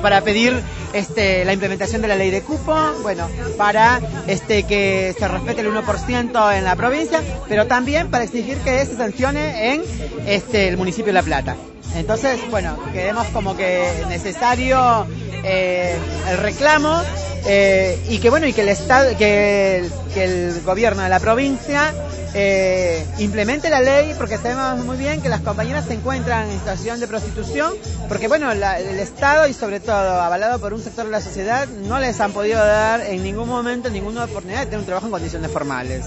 para pedir este, la implementación de la ley de cupo, bueno, para este, que se respete el 1% en la provincia, pero también para exigir que se sancione en este, el municipio de La Plata. Entonces, bueno, queremos como que necesario eh, el reclamo eh, y que bueno y que el estado que el, gobierno de la provincia eh, implemente la ley porque sabemos muy bien que las compañeras se encuentran en situación de prostitución porque bueno el estado y sobre todo avalado por un sector de la sociedad no les han podido dar en ningún momento ninguna oportunidad de tener un trabajo en condiciones formales